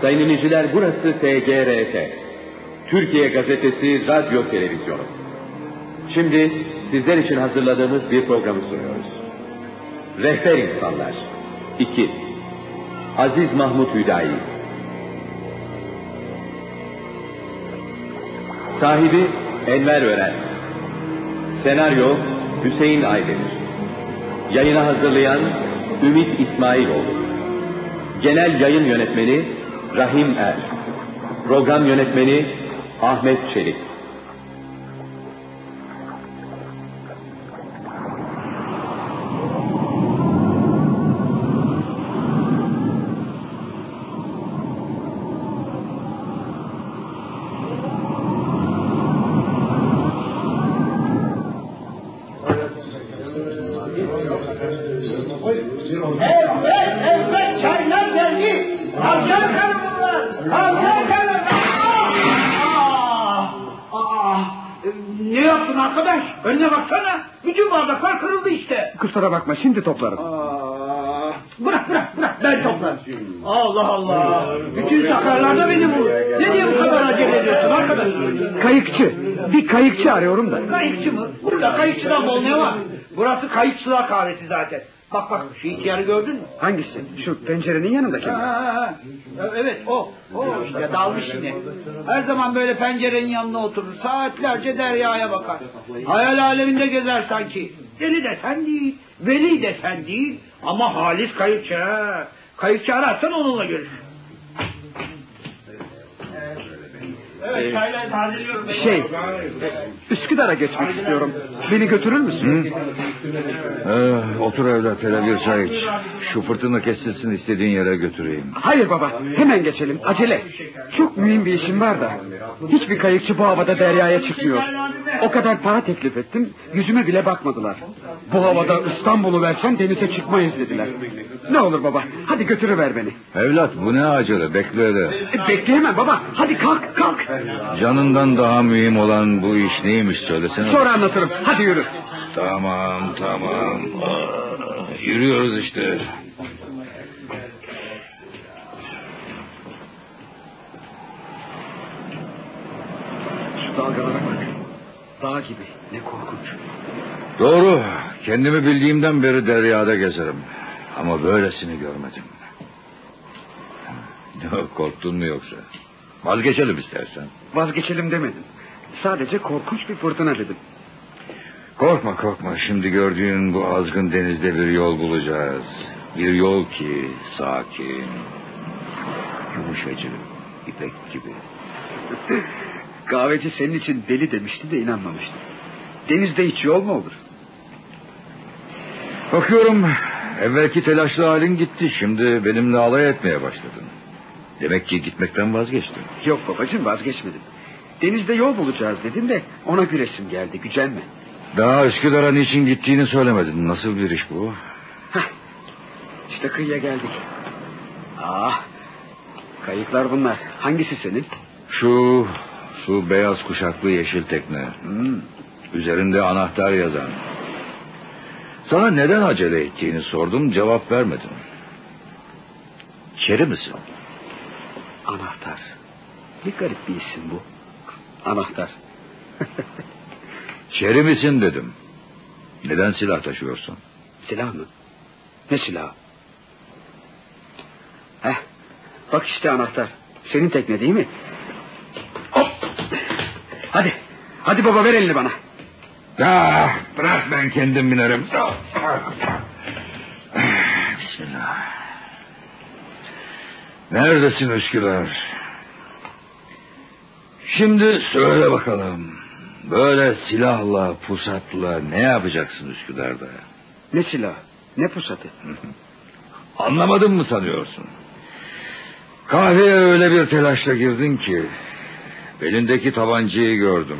Sayın dinleyiciler burası TGRT. Türkiye Gazetesi Radyo Televizyonu. Şimdi sizler için hazırladığımız bir programı sunuyoruz. Rehber İnsanlar 2 Aziz Mahmut Hüdayi Sahibi Enver Ören Senaryo Hüseyin Aydemir Yayına hazırlayan Ümit İsmailoğlu Genel Yayın Yönetmeni Rahim Er. Program Yönetmeni Ahmet Çelik bırak ben toplarım. Allah Allah. Bütün sakarlarda beni bul. Ne diye bu kadar acele ediyorsun arkadaş? Kayıkçı. Bir kayıkçı arıyorum da. Kayıkçı mı? Burada kayıkçıdan bol ne var? Burası kayıkçılar kahvesi zaten. Bak bak şu ihtiyarı gördün mü? Hangisi? Şu pencerenin yanındaki mi? Ha, ha, ha. Evet o. O işte dalmış yine. Her zaman böyle pencerenin yanına oturur. Saatlerce deryaya bakar. Hayal aleminde gezer sanki. Deli desen değil. Veli desen değil. Ama halis kayıkçı ha. Kayıkçı ararsan onunla görüş. Evet çaylar tazeliyorum. Şey, Üsküdar'a geçmek istiyorum. Beni götürür müsün? Ee, otur evlat hele bir çay iç. Şu fırtına kesilsin istediğin yere götüreyim. Hayır baba, hemen geçelim. Acele. Çok mühim bir işim var da. Hiçbir kayıkçı bu havada deryaya çıkmıyor. O kadar para teklif ettim, yüzüme bile bakmadılar. Bu havada İstanbul'u versen denize çıkmayız dediler. Ne olur baba, hadi götürüver beni. Evlat bu ne acele bekle de. E, bekleyemem baba, hadi kalk kalk. Canından daha mühim olan bu iş neymiş söylesene. Sonra anlatırım, hadi yürü. Tamam tamam. Aa, yürüyoruz işte. Şu dalgalara bak. Dağ gibi, ne korkunç. Doğru. Kendimi bildiğimden beri deryada gezerim. Ama böylesini görmedim. Korktun mu yoksa? Vazgeçelim istersen. Vazgeçelim demedim. Sadece korkunç bir fırtına dedim. Korkma korkma. Şimdi gördüğün bu azgın denizde bir yol bulacağız. Bir yol ki sakin. Yumuşacık. ipek gibi. Kahveci senin için deli demişti de inanmamıştım. Denizde hiç yol mu olur? Bakıyorum evvelki telaşlı halin gitti. Şimdi benimle alay etmeye başladın. Demek ki gitmekten vazgeçtin. Yok babacığım vazgeçmedim. Denizde yol bulacağız dedim de ona güresim geldi gücenme. Daha Üsküdar'a niçin gittiğini söylemedin. Nasıl bir iş bu? Heh, işte kıyıya geldik. Ah, kayıklar bunlar. Hangisi senin? Şu, şu beyaz kuşaklı yeşil tekne. Hmm, Üzerinde anahtar yazan. Sana neden acele ettiğini sordum cevap vermedin. Çeri misin? anahtar. Ne garip bir isim bu. Anahtar. Çeri misin dedim. Neden silah taşıyorsun? Silah mı? Ne silah? Heh, bak işte anahtar. Senin tekne değil mi? Hop. Hadi, hadi baba ver elini bana. Ah, bırak ben kendim binerim. Bismillah. Neredesin Üsküdar? Şimdi söyle bakalım. Böyle silahla, pusatla ne yapacaksın Üsküdar'da? Ne silah, ne pusatı. Anlamadın mı sanıyorsun? Kahveye öyle bir telaşla girdin ki... ...belindeki tabancayı gördüm.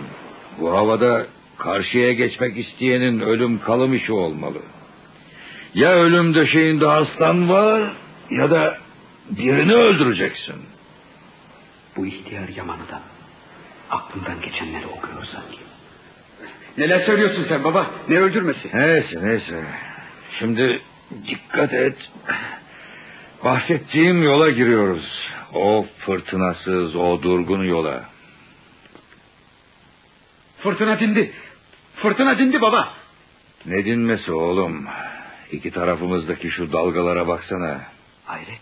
Bu havada karşıya geçmek isteyenin ölüm kalım işi olmalı. Ya ölüm döşeğinde hastan var... ...ya da birini öldüreceksin. Bu ihtiyar Yaman'ı da aklından geçenleri okuyor sanki. Neler söylüyorsun sen baba? Ne öldürmesi? Neyse neyse. Şimdi dikkat et. Bahsettiğim yola giriyoruz. O fırtınasız, o durgun yola. Fırtına dindi. Fırtına dindi baba. Ne dinmesi oğlum? İki tarafımızdaki şu dalgalara baksana. Hayret.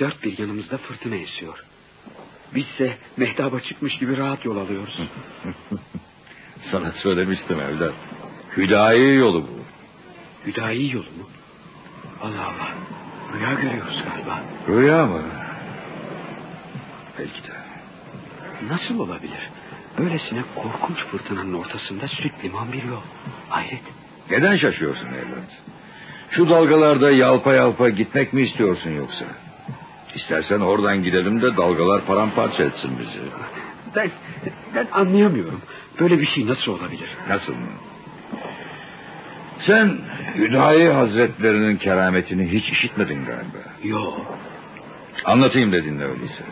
Dört bir yanımızda fırtına esiyor. Bizse mehtaba çıkmış gibi rahat yol alıyoruz. Sana söylemiştim evlat. Hüdayi yolu bu. Hüdayi yolu mu? Allah Allah. Rüya görüyoruz galiba. Rüya mı? Belki de. Nasıl olabilir? Böylesine korkunç fırtınanın ortasında süt liman bir yol. Hayret. Neden şaşıyorsun evlat? Şu dalgalarda yalpa yalpa gitmek mi istiyorsun yoksa? İstersen oradan gidelim de dalgalar paramparça etsin bizi. Ben, ben anlayamıyorum. Böyle bir şey nasıl olabilir? Nasıl mı? Sen Hüdayi Hazretlerinin kerametini hiç işitmedin galiba. Yo. Anlatayım da dinle öyleyse.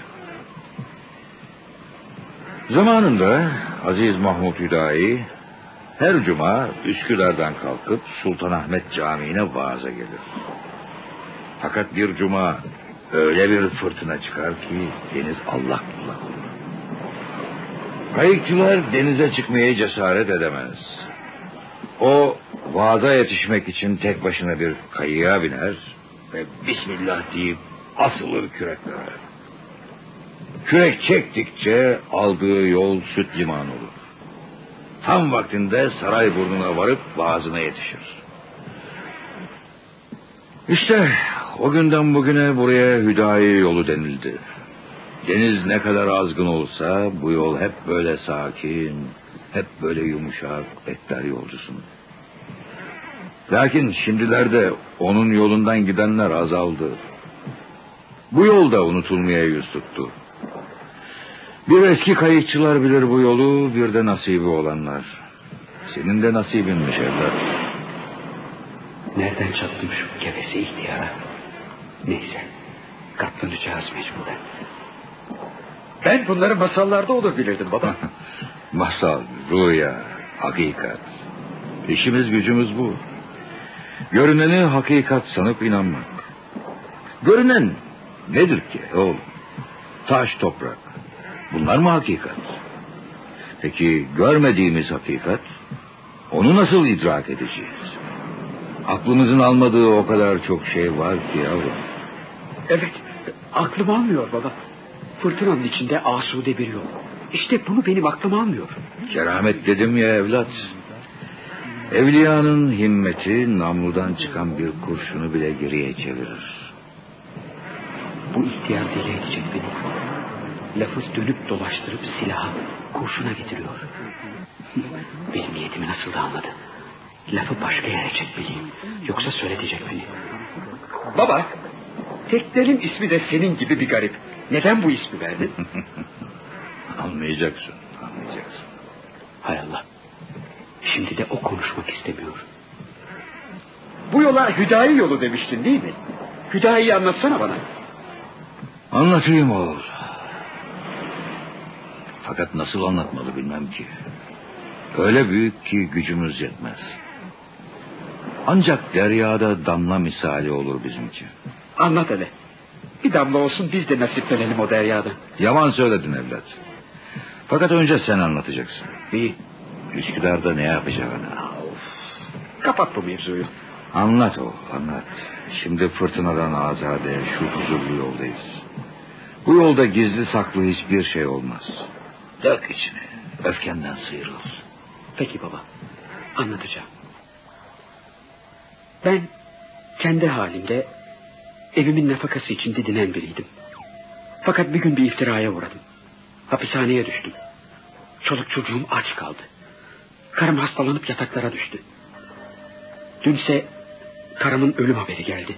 Zamanında Aziz Mahmut Hüdayi her cuma Üsküdar'dan kalkıp Sultanahmet Camii'ne vaaza gelir. Fakat bir cuma öyle bir fırtına çıkar ki deniz allak bullak olur. Kayıkçılar denize çıkmaya cesaret edemez. O vaaza yetişmek için tek başına bir kayığa biner ve Bismillah deyip asılır küreklere. Kürek çektikçe aldığı yol süt liman olur. Tam vaktinde saray burnuna varıp vaazına yetişir. İşte o günden bugüne buraya Hüdayi yolu denildi. Deniz ne kadar azgın olsa bu yol hep böyle sakin, hep böyle yumuşak bekler yolcusunu. Lakin şimdilerde onun yolundan gidenler azaldı. Bu yolda unutulmaya yüz tuttu. Bir eski kayıkçılar bilir bu yolu, bir de nasibi olanlar. Senin de nasibinmiş evlat. Nereden çattım şu gevesi ihtiyara? Neyse. Katlanacağız mecburen. Ben bunları masallarda olur bilirdim baba. Masal, rüya, hakikat. İşimiz gücümüz bu. Görüneni hakikat sanıp inanmak. Görünen nedir ki oğlum? Taş, toprak. Bunlar mı hakikat? Peki görmediğimiz hakikat? Onu nasıl idrak edeceğiz? Aklımızın almadığı o kadar çok şey var ki yavrum. Evet. Aklım almıyor baba. Fırtınanın içinde asude bir yol. İşte bunu benim aklım almıyor. Keramet dedim ya evlat. Evliyanın himmeti namludan çıkan bir kurşunu bile geriye çevirir. Bu ihtiyar deli edecek beni. Lafı dönüp dolaştırıp silahı kurşuna getiriyor. Benim niyetimi nasıl da anladı. Lafı başka yere çekmeliyim. Yoksa söyletecek beni. Baba, teknenin ismi de senin gibi bir garip. Neden bu ismi verdin? Anlayacaksın, anlayacaksın. Hay Allah. Şimdi de o konuşmak istemiyor. Bu yola Hüdayi yolu demiştin değil mi? Hüdayi'yi anlatsana bana. Anlatayım oğul. Fakat nasıl anlatmalı bilmem ki. Öyle büyük ki gücümüz yetmez. Ancak deryada damla misali olur bizimki. Anlat hele. Bir damla olsun biz de nasiplenelim o deryadan. Yaman söyledin evlat. Fakat önce sen anlatacaksın. İyi. Üsküdar'da ne yapacağını. Kapat bu mevzuyu. Anlat oğul anlat. Şimdi fırtınadan azade şu huzurlu yoldayız. Bu yolda gizli saklı hiçbir şey olmaz. Dök içine. Öfkenden sıyrıl. Peki baba. Anlatacağım. Ben kendi halimde evimin nafakası için didinen biriydim. Fakat bir gün bir iftiraya uğradım. Hapishaneye düştüm. Çoluk çocuğum aç kaldı. Karım hastalanıp yataklara düştü. Dünse karımın ölüm haberi geldi.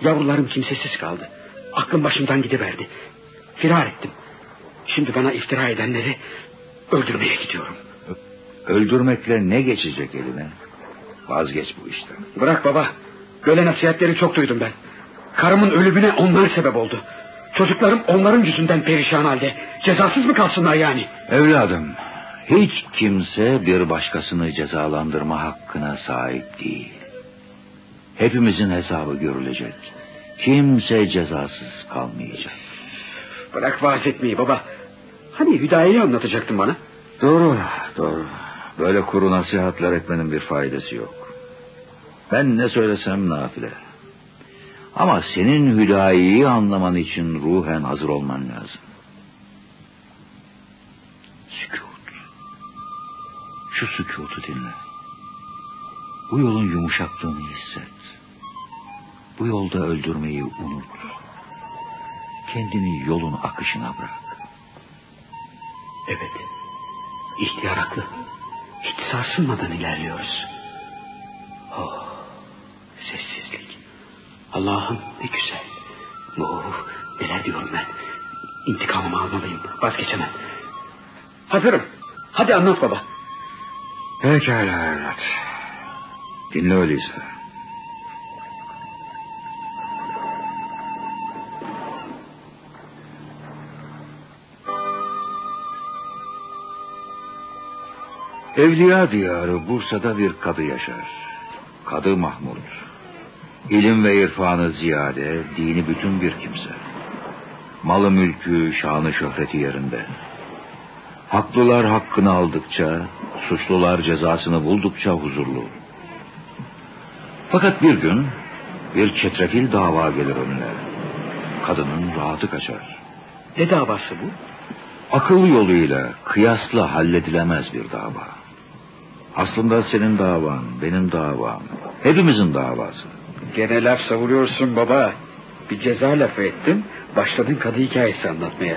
Yavrularım kimsesiz kaldı. Aklım başımdan gidiverdi. Firar ettim. Şimdi bana iftira edenleri öldürmeye gidiyorum. Öldürmekle ne geçecek eline? Vazgeç bu işten. Bırak baba. Böyle nasihatleri çok duydum ben. Karımın ölümüne onlar sebep oldu. Çocuklarım onların yüzünden perişan halde. Cezasız mı kalsınlar yani? Evladım, hiç kimse bir başkasını cezalandırma hakkına sahip değil. Hepimizin hesabı görülecek. Kimse cezasız kalmayacak. Bırak vaaz etmeyi baba. Hani Hüdayi'yi anlatacaktın bana? Doğru, doğru. Böyle kuru nasihatler etmenin bir faydası yok. Ben ne söylesem nafile. Ama senin Hüdayi'yi anlaman için ruhen hazır olman lazım. Sükut. Şu sükutu dinle. Bu yolun yumuşaklığını hisset. Bu yolda öldürmeyi unut. Kendini yolun akışına bırak. Evet. İhtiyar haklı. Hiç sarsılmadan ilerliyoruz. Oh, sessizlik. Allah'ım ne güzel. Oh, neler diyorum ben. İntikamımı almalıyım. Vazgeçemem. Hazırım. Hadi anlat baba. Pekala evlat. Dinle öyleyse. Evliya diyarı Bursa'da bir kadı yaşar. Kadı Mahmud. İlim ve irfanı ziyade, dini bütün bir kimse. Malı mülkü, şanı şöhreti yerinde. Haklılar hakkını aldıkça, suçlular cezasını buldukça huzurlu. Fakat bir gün bir çetrefil dava gelir önüne. Kadının rahatı kaçar. Ne davası bu? Akıl yoluyla kıyasla halledilemez bir dava. Aslında senin davan, benim davam, hepimizin davası. Gene laf savuruyorsun baba. Bir ceza lafı ettin, başladın kadı hikayesi anlatmaya.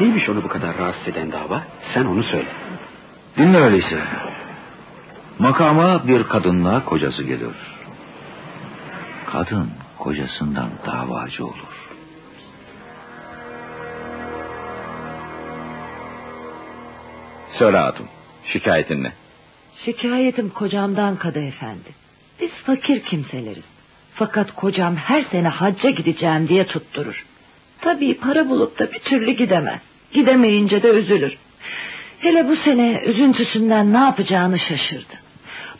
Neymiş onu bu kadar rahatsız eden dava? Sen onu söyle. Dinle öyleyse. Makama bir kadınla kocası gelir. Kadın kocasından davacı olur. Söyle hatun. Şikayetin ne? Şikayetim kocamdan kadı efendi. Biz fakir kimseleriz. Fakat kocam her sene hacca gideceğim diye tutturur. Tabii para bulup da bir türlü gidemez. Gidemeyince de üzülür. Hele bu sene üzüntüsünden ne yapacağını şaşırdı.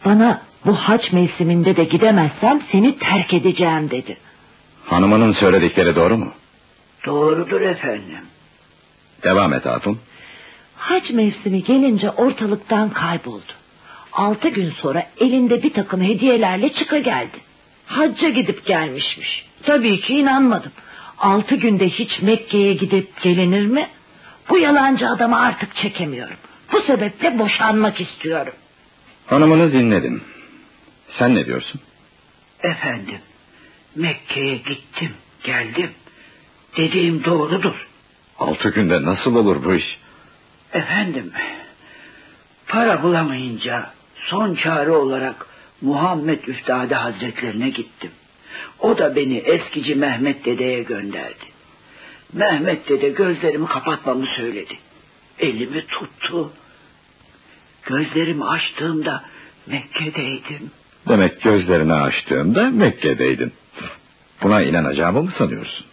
Bana bu hac mevsiminde de gidemezsem seni terk edeceğim dedi. Hanımının söyledikleri doğru mu? Doğrudur efendim. Devam et hatun. Hac mevsimi gelince ortalıktan kayboldu. Altı gün sonra elinde bir takım hediyelerle çıka geldi. Hacca gidip gelmişmiş. Tabii ki inanmadım. Altı günde hiç Mekke'ye gidip gelinir mi? Bu yalancı adamı artık çekemiyorum. Bu sebeple boşanmak istiyorum. Hanımını dinledim. Sen ne diyorsun? Efendim, Mekke'ye gittim, geldim. Dediğim doğrudur. Altı günde nasıl olur bu iş? Efendim, para bulamayınca son çare olarak Muhammed Üftade Hazretlerine gittim. O da beni eskici Mehmet Dede'ye gönderdi. Mehmet Dede gözlerimi kapatmamı söyledi. Elimi tuttu. Gözlerimi açtığımda Mekke'deydim. Demek gözlerini açtığında Mekke'deydin. Buna inanacağımı mı sanıyorsun?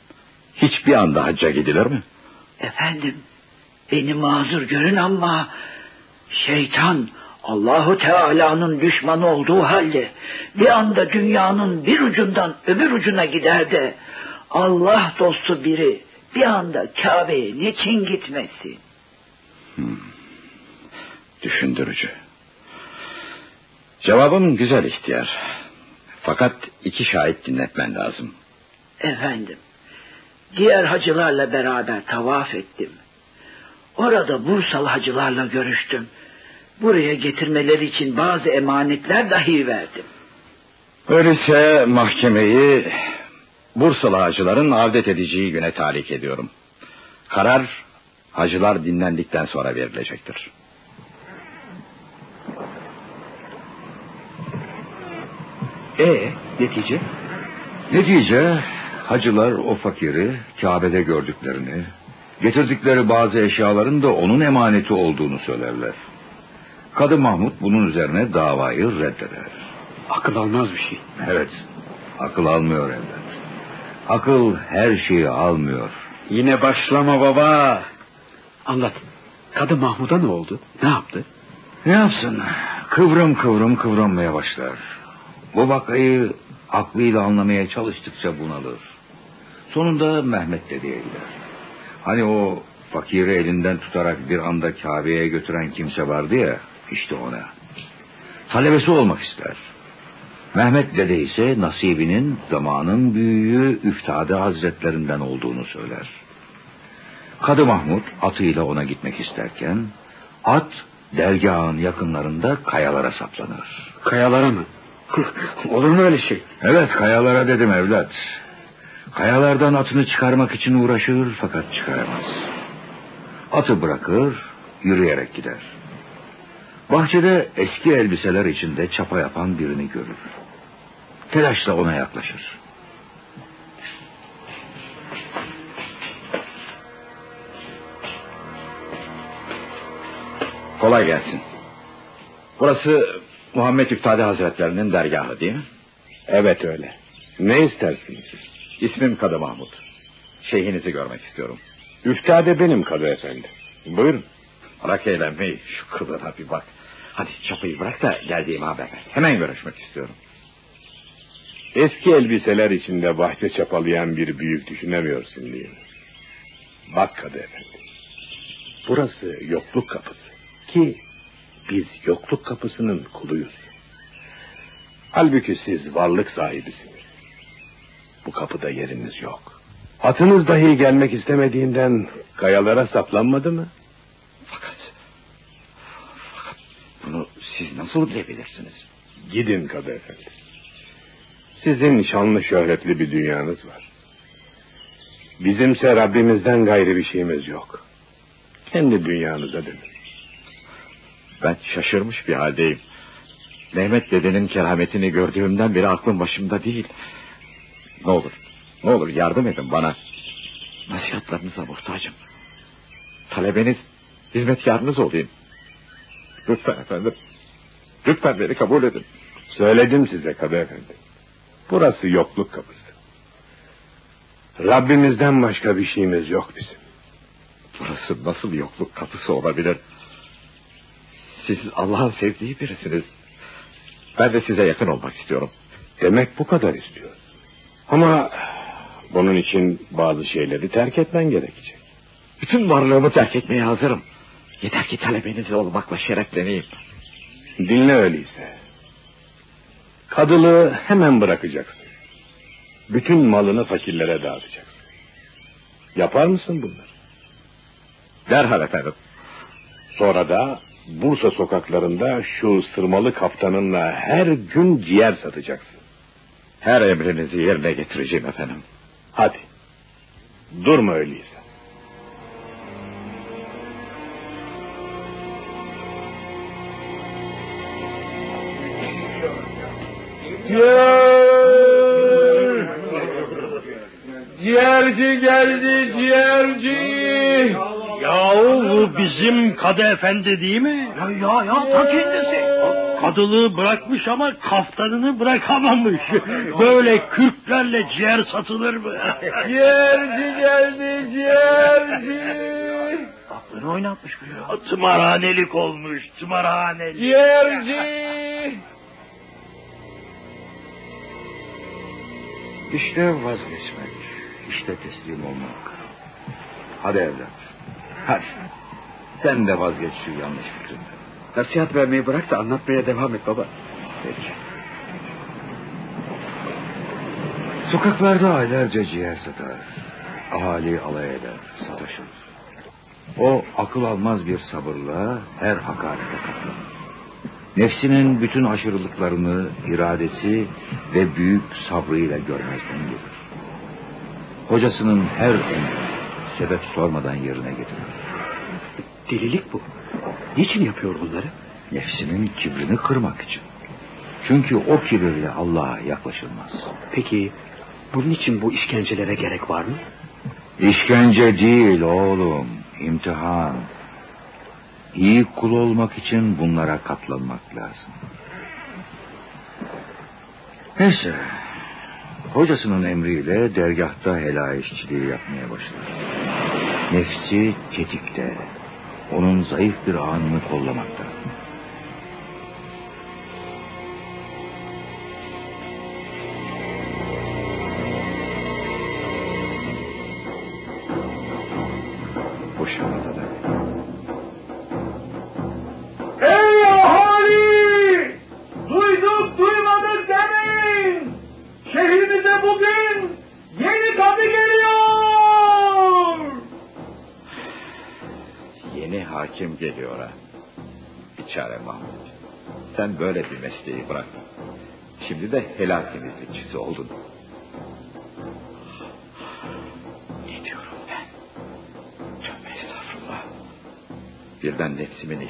Hiçbir anda hacca gidilir mi? Efendim, beni mazur görün ama şeytan Allahu Teala'nın düşmanı olduğu halde bir anda dünyanın bir ucundan öbür ucuna gider de Allah dostu biri bir anda Kabe'ye niçin gitmesin? Hmm. Düşündürücü. Cevabın güzel ihtiyar. Fakat iki şahit dinletmen lazım. Efendim, diğer hacılarla beraber tavaf ettim. Orada Bursalı hacılarla görüştüm. Buraya getirmeleri için bazı emanetler dahi verdim. Öyleyse mahkemeyi Bursalı hacıların avdet edeceği güne tahrik ediyorum. Karar hacılar dinlendikten sonra verilecektir. Ee, netice? Netice hacılar o fakiri Kabe'de gördüklerini, getirdikleri bazı eşyaların da onun emaneti olduğunu söylerler. Kadı Mahmut bunun üzerine davayı reddeder. Akıl almaz bir şey. Evet, akıl almıyor evlat. Akıl her şeyi almıyor. Yine başlama baba. Anlat. Kadı Mahmud'a ne oldu? Ne yaptı? Ne yapsın? Kıvrım kıvrım kıvranmaya başlar. Bu vakayı aklıyla anlamaya çalıştıkça bunalır. Sonunda Mehmet dedeye gider. Hani o fakiri elinden tutarak bir anda Kabe'ye götüren kimse vardı ya, işte ona. Talebesi olmak ister. Mehmet dede ise nasibinin zamanın büyüğü Üftade Hazretlerinden olduğunu söyler. Kadı Mahmut atıyla ona gitmek isterken at dergahın yakınlarında kayalara saplanır. Kayalara mı? Olur mu öyle şey? Evet kayalara dedim evlat. Kayalardan atını çıkarmak için uğraşır fakat çıkaramaz. Atı bırakır yürüyerek gider. Bahçede eski elbiseler içinde çapa yapan birini görür. Telaşla ona yaklaşır. Kolay gelsin. Burası Muhammed Üftade Hazretlerinin dergahı değil mi? Evet öyle. Ne istersiniz? İsmim Kadı Mahmut. Şeyhinizi görmek istiyorum. Üftade benim kadı efendi. Buyurun. Bırak eğlenmeyi. Şu kılına bir bak. Hadi çapayı bırak da geldiğimi haber. Hemen görüşmek istiyorum. Eski elbiseler içinde bahçe çapalayan bir büyük düşünemiyorsun mi? Bak kadı efendi. Burası yokluk kapısı. Ki biz yokluk kapısının kuluyuz. Halbuki siz varlık sahibisiniz. Bu kapıda yeriniz yok. Atınız dahi gelmek istemediğinden kayalara saplanmadı mı? Fakat... Fakat bunu siz nasıl bilebilirsiniz? Gidin kadı efendi. Sizin şanlı şöhretli bir dünyanız var. Bizimse Rabbimizden gayrı bir şeyimiz yok. Kendi dünyanıza dönün. Ben şaşırmış bir haldeyim. Mehmet dedenin kerametini gördüğümden beri aklım başımda değil. Ne olur, ne olur yardım edin bana. Nasihatlarınıza muhtacım. Talebeniz, hizmetkarınız olayım. Lütfen efendim. Lütfen beni kabul edin. Söyledim size kadı efendi. Burası yokluk kapısı. Rabbimizden başka bir şeyimiz yok bizim. Burası nasıl yokluk kapısı olabilir? Siz Allah'ın sevdiği birisiniz. Ben de size yakın olmak istiyorum. Demek bu kadar istiyor. Ama bunun için bazı şeyleri terk etmen gerekecek. Bütün varlığımı terk etmeye hazırım. Yeter ki talebeniz olmakla şerefleneyim. Dinle öyleyse. Kadılığı hemen bırakacaksın. Bütün malını fakirlere dağıtacaksın. Yapar mısın bunları? Derhal efendim. Sonra da Bursa sokaklarında şu sırmalı kaftanınla her gün ciğer satacaksın. Her emrinizi yerine getireceğim efendim. Hadi. Durma öyleyse. Geldi ciğerci! Yahu bu bizim kadı efendi değil mi? Ya ya ya ta kendisi. Kadılığı bırakmış ama kaftanını bırakamamış. Böyle kürklerle ciğer satılır mı? Ciğerci geldi ciğerci! Aklını oynatmış bu ya. Tımarhanelik olmuş tımarhanelik. Ciğerci! İşte vazgeçmek, işte teslim olmak. Hadi evlat, hadi. Sen de vazgeç şu yanlış fikrinden. Nasihat vermeyi bırak da anlatmaya devam et baba. Peki. Sokaklarda aylarca ciğer satar. Ahali alay eder, sataşır. O akıl almaz bir sabırla her hakarete katlanır. Nefsinin bütün aşırılıklarını iradesi ve büyük sabrıyla görmezden gelir. Hocasının her emrini sebep sormadan yerine getirir. Delilik bu. Niçin yapıyor bunları? Nefsinin kibrini kırmak için. Çünkü o kibirle Allah'a yaklaşılmaz. Peki bunun için bu işkencelere gerek var mı? İşkence değil oğlum, imtihan. İyi kul olmak için bunlara katlanmak lazım. Neyse, hocasının emriyle dergahta helal işçiliği yapmaya başlar. Nefsi tetikte, onun zayıf bir anını kollamakta.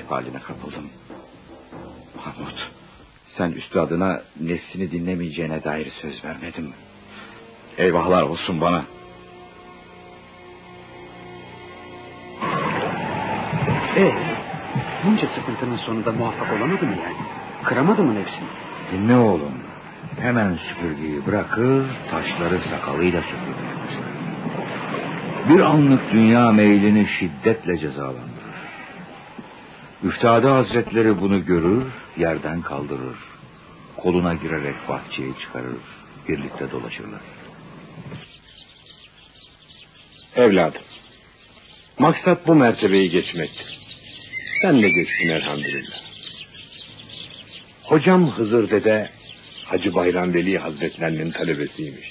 Nefsimin ihbaline kapıldım. Mahmut, sen üstadına nefsini dinlemeyeceğine dair söz vermedin. Eyvahlar olsun bana. Ee, bunca sıkıntının sonunda muvaffak olamadı mı yani? Kıramadı mı nefsini? Dinle oğlum. Hemen süpürgeyi bırakır, taşları sakalıyla süpürmeye başlar. Bir anlık dünya meylini şiddetle cezalandırır. Üftade Hazretleri bunu görür, yerden kaldırır. Koluna girerek bahçeye çıkarır. Birlikte dolaşırlar. Evladım. Maksat bu mertebeyi geçmektir. Sen de geçtin elhamdülillah. Hocam Hızır Dede Hacı Bayram Veli Hazretlerinin talebesiymiş.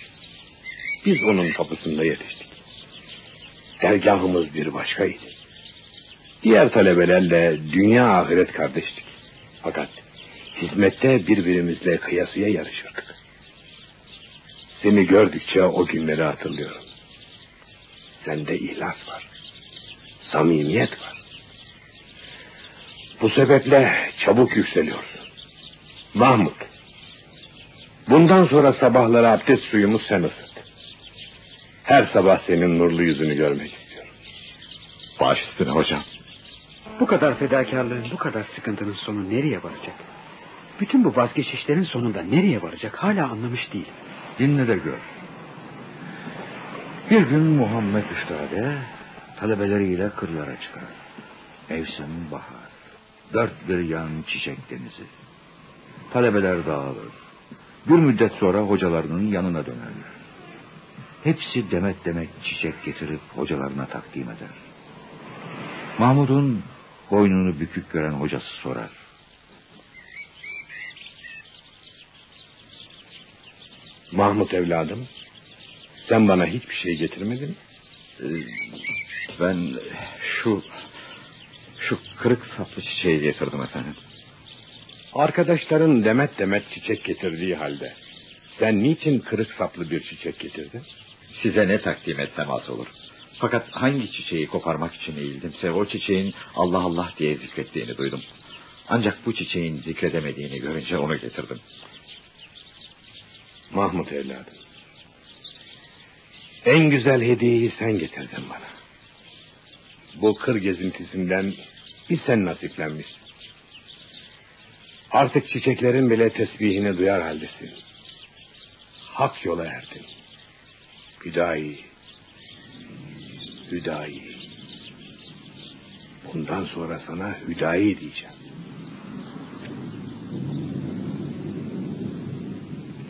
Biz onun kapısında yetiştik. Dergahımız bir başkaydı. Diğer talebelerle dünya ahiret kardeştik. Fakat hizmette birbirimizle kıyasıya yarışırdık. Seni gördükçe o günleri hatırlıyorum. Sende ihlas var. Samimiyet var. Bu sebeple çabuk yükseliyorsun. Mahmut. Bundan sonra sabahları abdest suyumu sen ısıt. Her sabah senin nurlu yüzünü görmek istiyorum. Baş üstüne hocam. Bu kadar fedakarlığın, bu kadar sıkıntının sonu nereye varacak? Bütün bu vazgeçişlerin sonunda nereye varacak hala anlamış değil. Dinle de gör. Bir gün Muhammed Üstade talebeleriyle kırlara çıkar. Mevsim bahar. Dört bir yan çiçek denizi. Talebeler dağılır. Bir müddet sonra hocalarının yanına dönerler. Hepsi demet demet çiçek getirip hocalarına takdim eder. Mahmud'un boynunu bükük gören hocası sorar. Mahmut evladım, sen bana hiçbir şey getirmedin mi? Ee, Ben şu şu kırık saplı çiçeği getirdim efendim. Arkadaşların demet demet çiçek getirdiği halde sen niçin kırık saplı bir çiçek getirdin? Size ne takdim etsem az olur. Fakat hangi çiçeği koparmak için eğildimse o çiçeğin Allah Allah diye zikrettiğini duydum. Ancak bu çiçeğin zikredemediğini görünce onu getirdim. Mahmut evladım. En güzel hediyeyi sen getirdin bana. Bu kır gezintisinden bir sen nasiplenmişsin. Artık çiçeklerin bile tesbihini duyar haldesin. Hak yola erdin. Hüdayi. Hüdayi. Bundan sonra sana Hüdayi diyeceğim.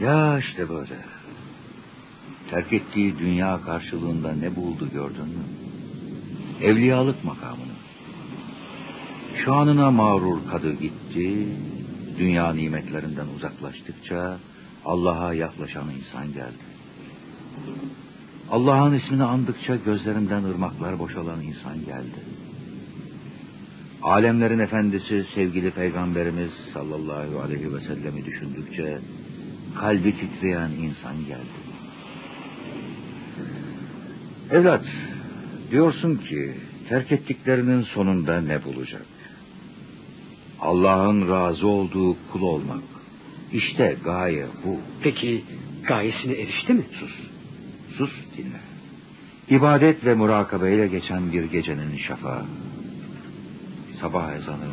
Ya işte böyle. Terk ettiği dünya karşılığında ne buldu gördün mü? Evliyalık makamını. Şanına mağrur kadı gitti, dünya nimetlerinden uzaklaştıkça Allah'a yaklaşan insan geldi. Allah'ın ismini andıkça gözlerinden ırmaklar boşalan insan geldi. Alemlerin efendisi sevgili peygamberimiz sallallahu aleyhi ve sellemi düşündükçe kalbi titreyen insan geldi. Evlat, diyorsun ki terk ettiklerinin sonunda ne bulacak? Allah'ın razı olduğu kul olmak. İşte gaye bu. Peki gayesine erişti mi? Sus. Sus dinle. İbadet ve murakabeyle geçen bir gecenin şafağı. Sabah ezanı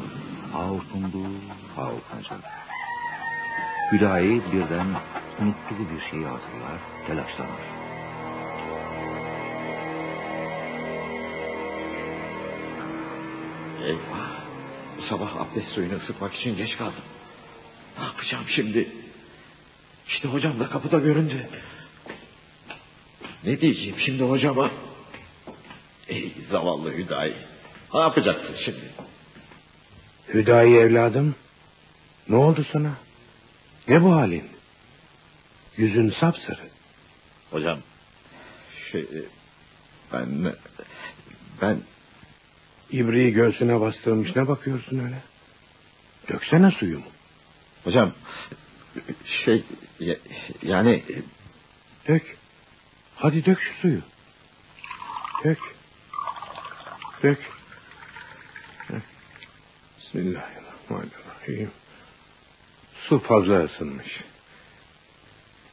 ha okundu, ha okunacak. Hüdayi birden unuttuğu bir şeyi hatırlar, telaşlanır. Eyvah. Sabah abdest suyunu ısıtmak için geç kaldım. Ne yapacağım şimdi? İşte hocam da kapıda göründü. Ne diyeceğim şimdi hocama? Ey zavallı Hüdayi. Ne yapacaksın şimdi? Hüdayi evladım. Ne oldu sana? Ne bu halin? Yüzün sapsarı. Hocam. Şey, ben... Ben... İbriği göğsüne bastırmış ne bakıyorsun öyle? Döksene suyumu. Hocam şey ya- yani Dök. Hadi dök şu suyu. Dök. Dök. Bismillahirrahmanirrahim. Su fazla ısınmış.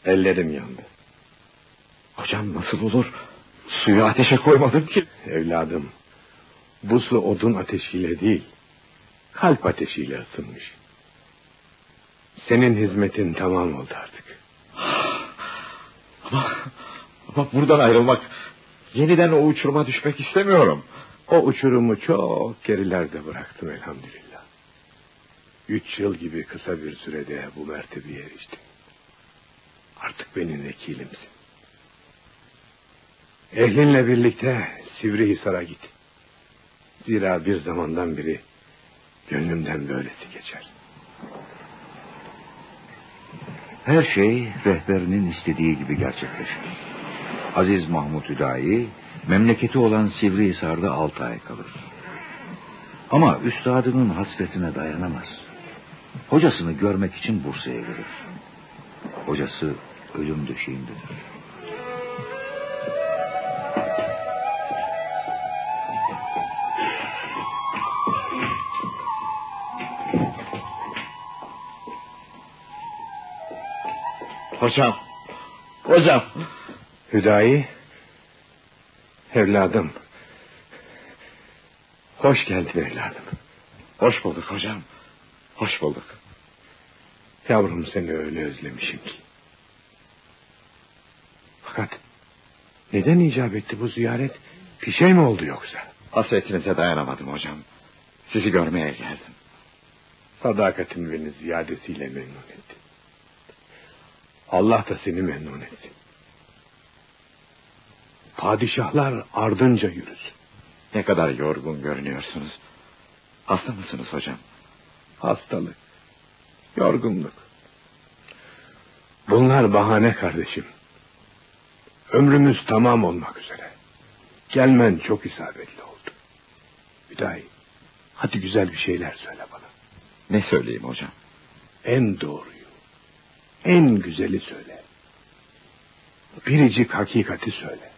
Ellerim yandı. hocam nasıl olur? Suyu ateşe koymadım ki. Evladım, bu su odun ateşiyle değil, kalp ateşiyle ısınmış. Senin hizmetin tamam oldu artık. Ama, ama buradan ayrılmak, yeniden o uçuruma düşmek istemiyorum. O uçurumu çok gerilerde bıraktım elhamdülillah. Üç yıl gibi kısa bir sürede bu mertebeye eriştim. Artık benim vekilimsin. Ehlinle birlikte Sivrihisar'a git. Zira bir zamandan beri gönlümden böylesi geçer. Her şey rehberinin istediği gibi gerçekleşir. Aziz Mahmut Hüdayi memleketi olan Sivrihisar'da altı ay kalır. Ama üstadının hasretine dayanamaz. Hocasını görmek için Bursa'ya gelir. Hocası ölüm döşeğindedir. Hocam, hocam. Hüdayi, evladım. Hoş geldin evladım. Hoş bulduk hocam. Hoş bulduk. Yavrum seni öyle özlemişim ki. Fakat neden icap etti bu ziyaret? Bir şey mi oldu yoksa? Hasretinize dayanamadım hocam. Sizi görmeye geldim. Sadakatin beni ziyadesiyle memnun etti. Allah da seni memnun etsin. Padişahlar ardınca yürüsün. Ne kadar yorgun görünüyorsunuz. Hasta mısınız hocam? Hastalık, yorgunluk. Bunlar bahane kardeşim. Ömrümüz tamam olmak üzere. Gelmen çok isabetli oldu. Hüdayi, hadi güzel bir şeyler söyle bana. Ne söyleyeyim hocam? En doğruyu, en güzeli söyle. Biricik hakikati söyle.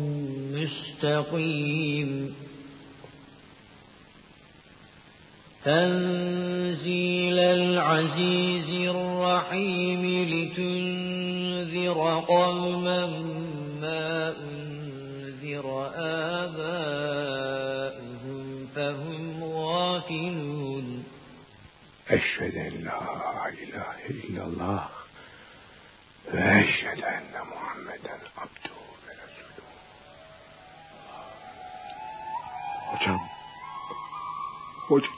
مستقيم تنزيل العزيز الرحيم لتنذر قوما ما أنذر آباؤهم فهم غافلون أشهد أن لا إله إلا الله. وأشهد أن Hocam.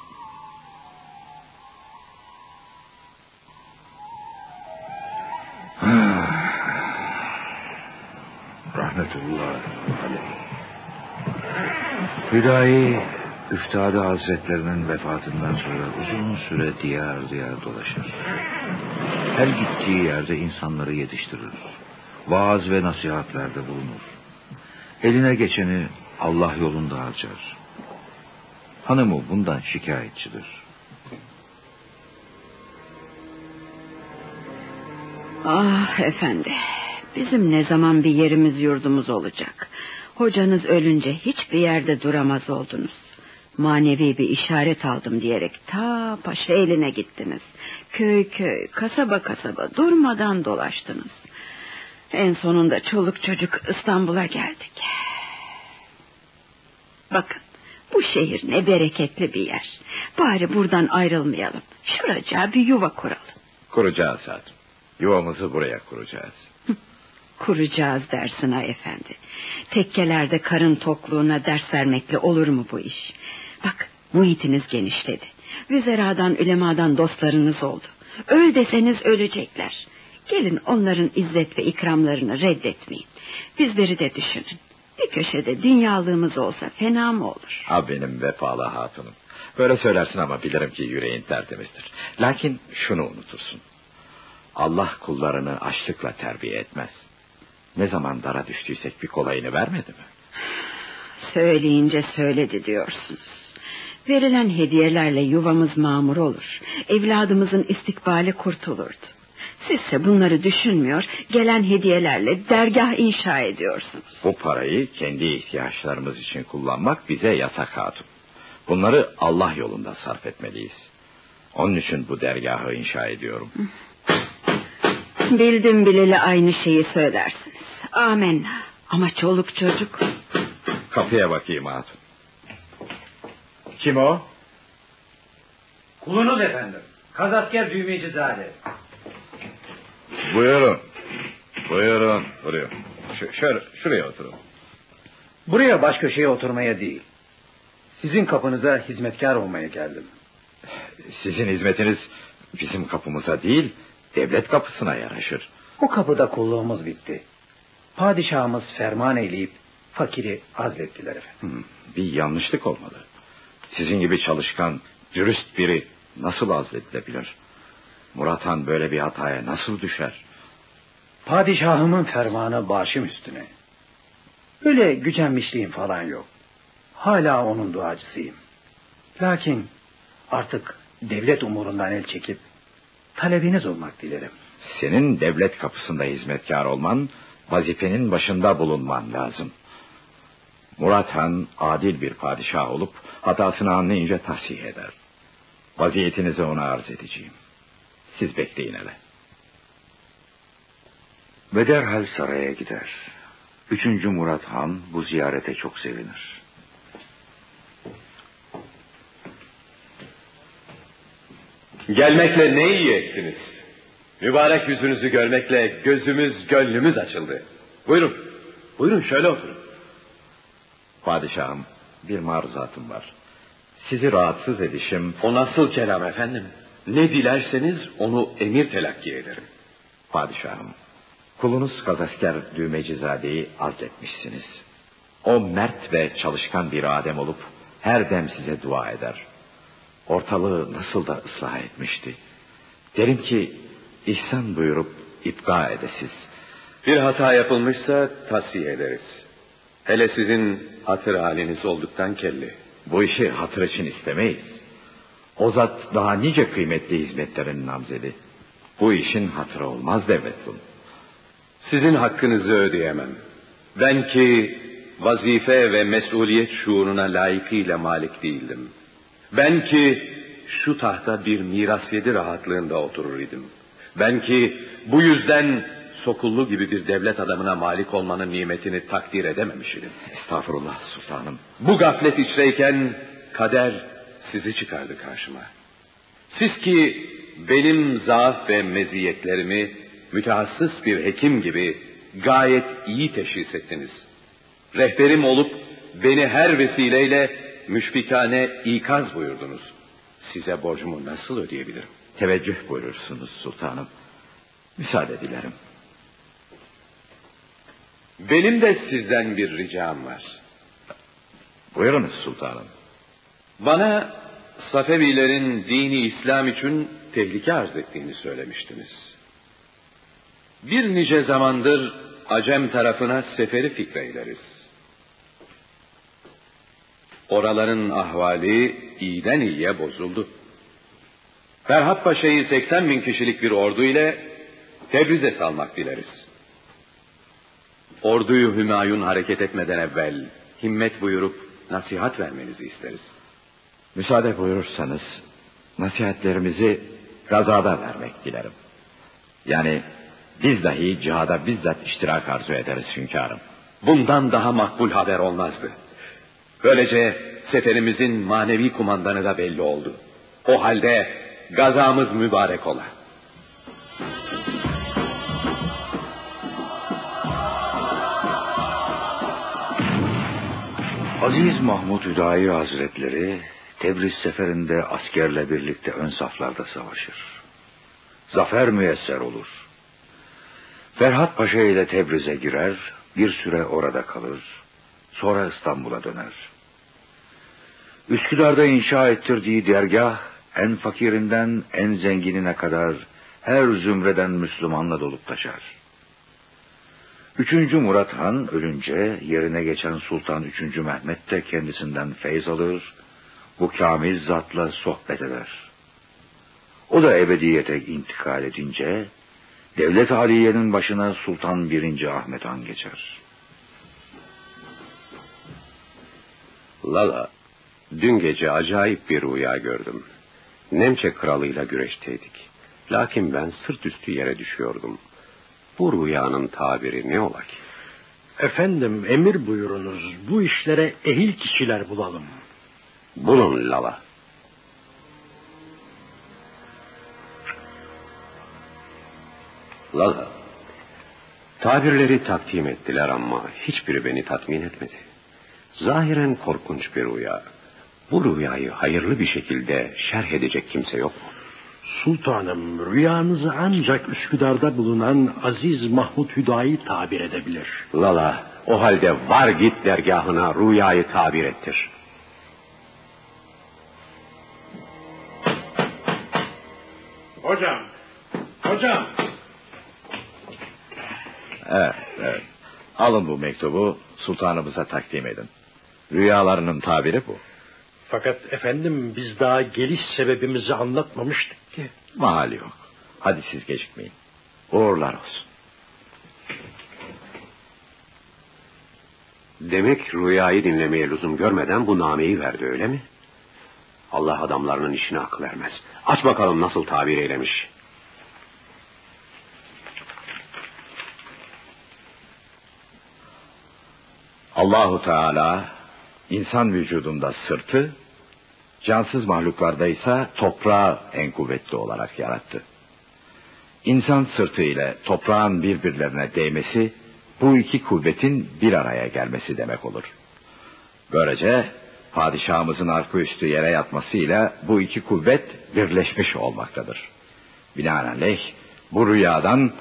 Rahmetullah aleyh. Hüdayi Üftade Hazretlerinin vefatından sonra uzun süre diyar diyar dolaşır. Her gittiği yerde insanları yetiştirir. Vaaz ve nasihatlerde bulunur. Eline geçeni Allah yolunda harcar. Hanımı bundan şikayetçidir. Ah efendi. Bizim ne zaman bir yerimiz yurdumuz olacak. Hocanız ölünce hiçbir yerde duramaz oldunuz. Manevi bir işaret aldım diyerek ta paşa eline gittiniz. Köy köy, kasaba kasaba durmadan dolaştınız. En sonunda çoluk çocuk İstanbul'a geldik. Bakın bu şehir ne bereketli bir yer. Bari buradan ayrılmayalım. Şuracağı bir yuva kuralım. Kuracağız hatun. Yuvamızı buraya kuracağız. Kuracağız dersin ha efendi. Tekkelerde karın tokluğuna ders vermekle olur mu bu iş? Bak muhitiniz genişledi. Vüzeradan, ülemadan dostlarınız oldu. Öl deseniz ölecekler. Gelin onların izzet ve ikramlarını reddetmeyin. Bizleri de düşünün. Bir köşede dünyalığımız olsa fena mı olur? Ha benim vefalı hatunum. Böyle söylersin ama bilirim ki yüreğin tertemizdir. Lakin şunu unutursun. Allah kullarını açlıkla terbiye etmez. Ne zaman dara düştüysek bir kolayını vermedi mi? Söyleyince söyledi diyorsunuz. Verilen hediyelerle yuvamız mamur olur. Evladımızın istikbali kurtulurdu. Sizse bunları düşünmüyor, gelen hediyelerle dergah inşa ediyorsunuz. Bu parayı kendi ihtiyaçlarımız için kullanmak bize yasak hatun. Bunları Allah yolunda sarf etmeliyiz. Onun için bu dergahı inşa ediyorum. Bildim bileli aynı şeyi söylersiniz. Amenna. Ama çoluk çocuk. Kapıya bakayım hatun. Kim o? Kulunuz efendim. Kazasker Düğmecizade. Buyurun. Buyurun. Buraya. Ş- şöyle, şuraya oturun. Buraya baş köşeye oturmaya değil. Sizin kapınıza hizmetkar olmaya geldim. Sizin hizmetiniz bizim kapımıza değil, devlet kapısına yaraşır. O kapıda kulluğumuz bitti. Padişahımız ferman eyleyip fakiri azlettiler efendim. Hmm, bir yanlışlık olmalı. Sizin gibi çalışkan, dürüst biri nasıl azledilebilir? Murat Han böyle bir hataya nasıl düşer? Padişahımın fermanı başım üstüne. Öyle gücenmişliğim falan yok. Hala onun duacısıyım. Lakin artık devlet umurundan el çekip talebiniz olmak dilerim. Senin devlet kapısında hizmetkar olman, vazifenin başında bulunman lazım. Murat Han adil bir padişah olup hatasını anlayınca tahsih eder. Vaziyetinizi ona arz edeceğim. Siz bekleyin hele. Ve derhal saraya gider. Üçüncü Murat Han bu ziyarete çok sevinir. Gelmekle ne iyi ettiniz. Mübarek yüzünüzü görmekle gözümüz gönlümüz açıldı. Buyurun. Buyurun şöyle oturun. Padişahım, bir maruzatım var. Sizi rahatsız edişim... O nasıl kelam efendim? Ne dilerseniz onu emir telakki ederim. Padişahım, kulunuz Kazasker Düğmecizade'yi azletmişsiniz. O mert ve çalışkan bir adem olup her dem size dua eder. Ortalığı nasıl da ıslah etmişti. Derim ki ihsan buyurup ipka edesiz. Bir hata yapılmışsa tasfiye ederiz. Hele sizin hatır haliniz olduktan kelli. Bu işi hatır için istemeyiz. O zat daha nice kıymetli hizmetlerin namzedi. Bu işin hatırı olmaz devlet bunu. Sizin hakkınızı ödeyemem. Ben ki vazife ve mesuliyet şuuruna layıkıyla malik değildim. Ben ki şu tahta bir miras yedi rahatlığında oturur idim. Ben ki bu yüzden Sokullu gibi bir devlet adamına malik olmanın nimetini takdir edememiş idim. Estağfurullah sultanım. Bu gaflet içreyken kader sizi çıkardı karşıma. Siz ki benim zaaf ve meziyetlerimi mütehassıs bir hekim gibi gayet iyi teşhis ettiniz. Rehberim olup beni her vesileyle müşfikane ikaz buyurdunuz. Size borcumu nasıl ödeyebilirim? Teveccüh buyurursunuz sultanım. Müsaade dilerim. Benim de sizden bir ricam var. Buyurunuz sultanım. Bana Safevilerin dini İslam için tehlike arz ettiğini söylemiştiniz. Bir nice zamandır Acem tarafına seferi fikreyleriz. Oraların ahvali iyiden iyiye bozuldu. Ferhat Paşa'yı 80 bin kişilik bir ordu ile Tebriz'e salmak dileriz. Orduyu Hümayun hareket etmeden evvel himmet buyurup nasihat vermenizi isteriz. Müsaade buyurursanız nasihatlerimizi gazada vermek dilerim. Yani biz dahi cihada bizzat iştirak arzu ederiz hünkârım. Bundan daha makbul haber olmazdı. Böylece seferimizin manevi kumandanı da belli oldu. O halde gazamız mübarek ola. Aziz Mahmut Hüdayi Hazretleri Tebriz seferinde askerle birlikte ön saflarda savaşır. Zafer müyesser olur. Ferhat Paşa ile Tebriz'e girer, bir süre orada kalır. Sonra İstanbul'a döner. Üsküdar'da inşa ettirdiği dergah en fakirinden en zenginine kadar her zümreden Müslümanla dolup taşar. Üçüncü Murat Han ölünce yerine geçen Sultan Üçüncü Mehmet de kendisinden feyz alır, bu kamil zatla sohbet eder. O da ebediyete intikal edince Devlet Aliye'nin başına Sultan 1. Ahmet Han geçer. Lala, dün gece acayip bir rüya gördüm. Nemçe kralıyla güreşteydik. Lakin ben sırt üstü yere düşüyordum. Bu rüyanın tabiri ne ola ki? Efendim emir buyurunuz. Bu işlere ehil kişiler bulalım. Bulun Lala. Lala, tabirleri takdim ettiler ama hiçbiri beni tatmin etmedi. Zahiren korkunç bir rüya. Bu rüyayı hayırlı bir şekilde şerh edecek kimse yok mu? Sultanım rüyanızı ancak Üsküdar'da bulunan Aziz Mahmut Hüdayi tabir edebilir. Lala, o halde var git dergahına rüyayı tabir ettir. Hocam, hocam. Evet, evet. Alın bu mektubu sultanımıza takdim edin. Rüyalarının tabiri bu. Fakat efendim biz daha geliş sebebimizi anlatmamıştık ki. Mahali yok. Hadi siz gecikmeyin. Uğurlar olsun. Demek rüyayı dinlemeye lüzum görmeden bu nameyi verdi öyle mi? Allah adamlarının işine akıl vermez. Aç bakalım nasıl tabir eylemiş. Allahu Teala insan vücudunda sırtı, cansız mahluklarda ise toprağı en kuvvetli olarak yarattı. İnsan sırtı ile toprağın birbirlerine değmesi bu iki kuvvetin bir araya gelmesi demek olur. Böylece padişahımızın arka üstü yere yatmasıyla bu iki kuvvet birleşmiş olmaktadır. Binaenaleyh bu rüyadan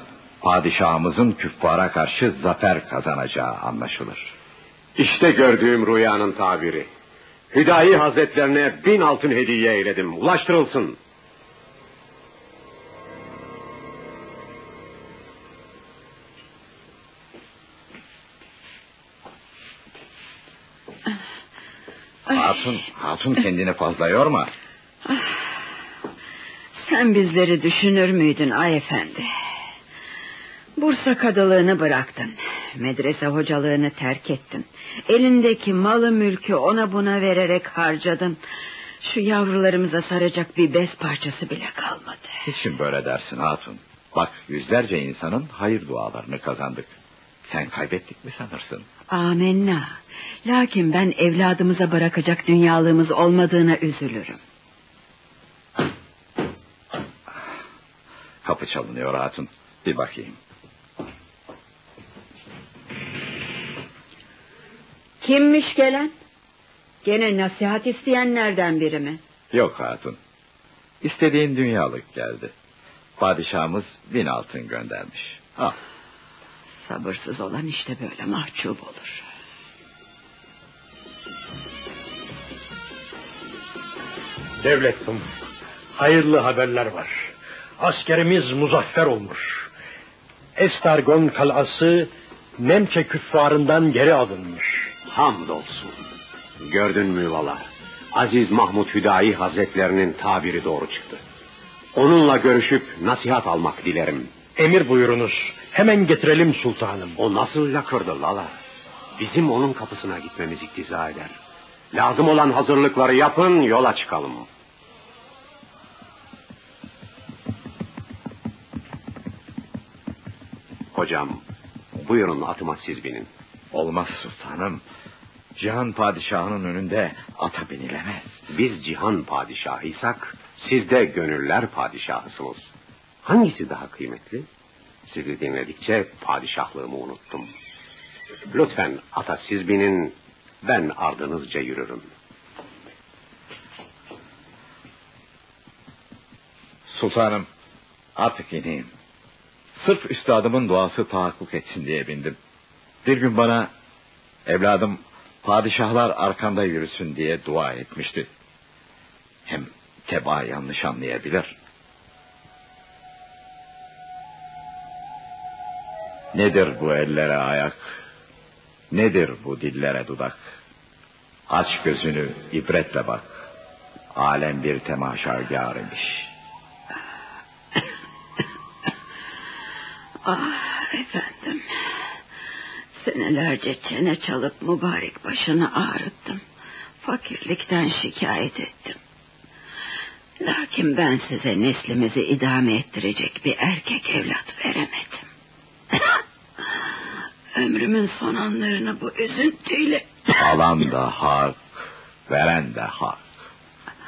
padişahımızın küffara karşı zafer kazanacağı anlaşılır. İşte gördüğüm rüyanın tabiri. Hüdayi Hazretlerine bin altın hediye eyledim. Ulaştırılsın. Hatun, kendini fazla yorma. Sen bizleri düşünür müydün ay efendi? Bursa kadılığını bıraktın. Medrese hocalığını terk ettin. Elindeki malı mülkü ona buna vererek harcadın. Şu yavrularımıza saracak bir bez parçası bile kalmadı. Niçin böyle dersin hatun? Bak yüzlerce insanın hayır dualarını kazandık. Sen kaybettik mi sanırsın? Amenna. Lakin ben evladımıza bırakacak dünyalığımız olmadığına üzülürüm. Kapı çalınıyor hatun. Bir bakayım. Kimmiş gelen? Gene nasihat isteyenlerden biri mi? Yok hatun. İstediğin dünyalık geldi. Padişahımız bin altın göndermiş. Al. Sabırsız olan işte böyle mahcup olur. Devletim, hayırlı haberler var. Askerimiz muzaffer olmuş. Estargon kalası Nemçe küffarından geri alınmış. Hamdolsun. Gördün mü Lala? Aziz Mahmut Hüdayi Hazretlerinin tabiri doğru çıktı. Onunla görüşüp nasihat almak dilerim. Emir buyurunuz. Hemen getirelim sultanım. O nasıl lakırdı Lala? Bizim onun kapısına gitmemiz iktiza eder. Lazım olan hazırlıkları yapın, yola çıkalım. Hocam, buyurun atıma siz binin. Olmaz sultanım. Cihan padişahının önünde ata binilemez. Biz cihan padişahıysak, siz de gönüller padişahısınız. Hangisi daha kıymetli? Sizi dinledikçe padişahlığımı unuttum. Lütfen ata siz binin, Ben ardınızca yürürüm. Sultanım artık ineyim. Sırf üstadımın duası tahakkuk etsin diye bindim. Bir gün bana evladım padişahlar arkanda yürüsün diye dua etmişti. Hem teba yanlış anlayabilir. Nedir bu ellere ayak? Nedir bu dillere dudak? Aç gözünü ibretle bak. Alem bir temaşagâr imiş. Ah efendim. Senelerce çene çalıp mübarek başını ağrıttım. Fakirlikten şikayet ettim. Lakin ben size neslimizi idame ettirecek bir erkek evlat veremedim. Ömrümün son anlarını bu üzüntüyle... Alan da hak, veren de hak.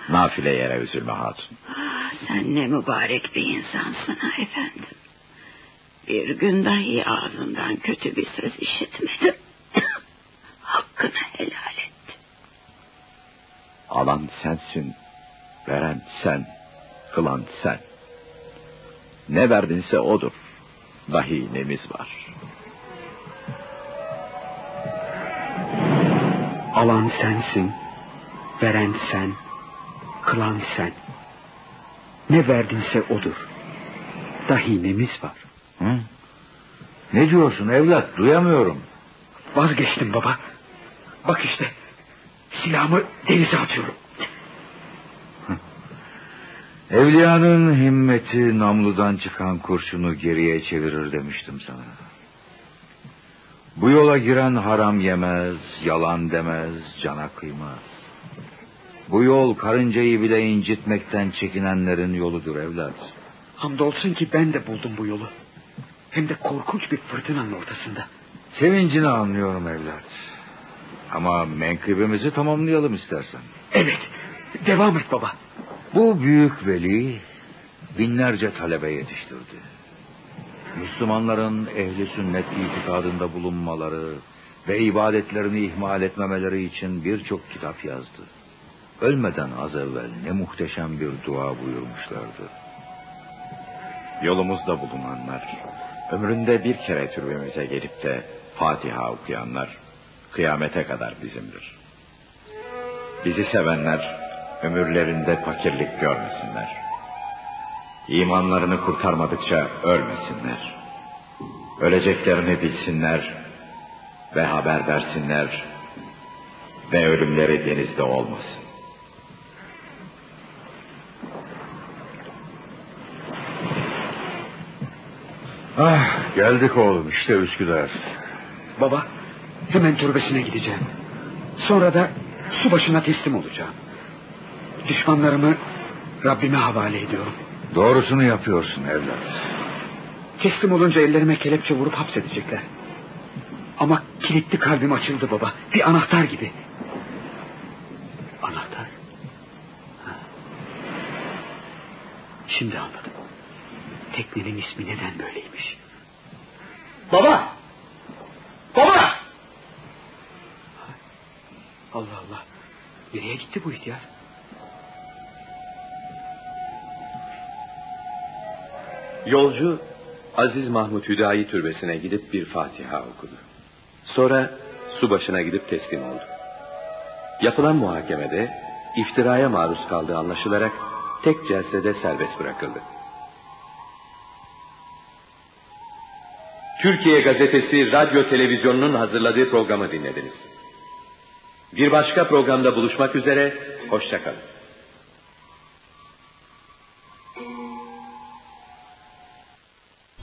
Nafile yere üzülme hatun. Ah, sen ne mübarek bir insansın ha efendim. Bir gün dahi ağzından kötü bir söz işitmedim. Hakkını helal et. Alan sensin, veren sen, kılan sen. Ne verdinse odur. Dahi nemiz var. Alan sensin, veren sen, kılan sen. Ne verdinse odur. Dahi nemiz var. Hı? Ne diyorsun evlat duyamıyorum. Vazgeçtim baba. Bak işte silahımı denize atıyorum. Evliyanın himmeti namludan çıkan kurşunu geriye çevirir demiştim sana. Bu yola giren haram yemez, yalan demez, cana kıymaz. Bu yol karıncayı bile incitmekten çekinenlerin yoludur evlat. Hamdolsun ki ben de buldum bu yolu. Hem de korkunç bir fırtınanın ortasında. Sevincini anlıyorum evlat. Ama menkıbemizi tamamlayalım istersen. Evet, devam et baba. Bu büyük veli binlerce talebe yetiştirdi. Müslümanların ehli sünnet itikadında bulunmaları ve ibadetlerini ihmal etmemeleri için birçok kitap yazdı. Ölmeden az evvel ne muhteşem bir dua buyurmuşlardı. Yolumuzda bulunanlar, ömründe bir kere türbemize gelip de Fatiha okuyanlar, kıyamete kadar bizimdir. Bizi sevenler, ömürlerinde fakirlik görmesinler. İmanlarını kurtarmadıkça ölmesinler. Öleceklerini bilsinler ve haber versinler ve ölümleri denizde olmasın. Ah geldik oğlum işte Üsküdar. Baba, hemen türbesine gideceğim. Sonra da su başına teslim olacağım. Düşmanlarımı Rabbime havale ediyorum. Doğrusunu yapıyorsun evlat. Teslim olunca ellerime kelepçe vurup hapsedecekler. Ama kilitli kalbim açıldı baba. Bir anahtar gibi. Anahtar? Ha. Şimdi anladım. Teknenin ismi neden böyleymiş. Baba! Baba! Allah Allah. Nereye gitti bu ihtiyar? Yolcu Aziz Mahmut Hüdayi türbesine gidip bir Fatiha okudu. Sonra su başına gidip teslim oldu. Yapılan muhakemede iftiraya maruz kaldığı anlaşılarak tek celsede serbest bırakıldı. Türkiye Gazetesi Radyo Televizyonu'nun hazırladığı programı dinlediniz. Bir başka programda buluşmak üzere, hoşçakalın.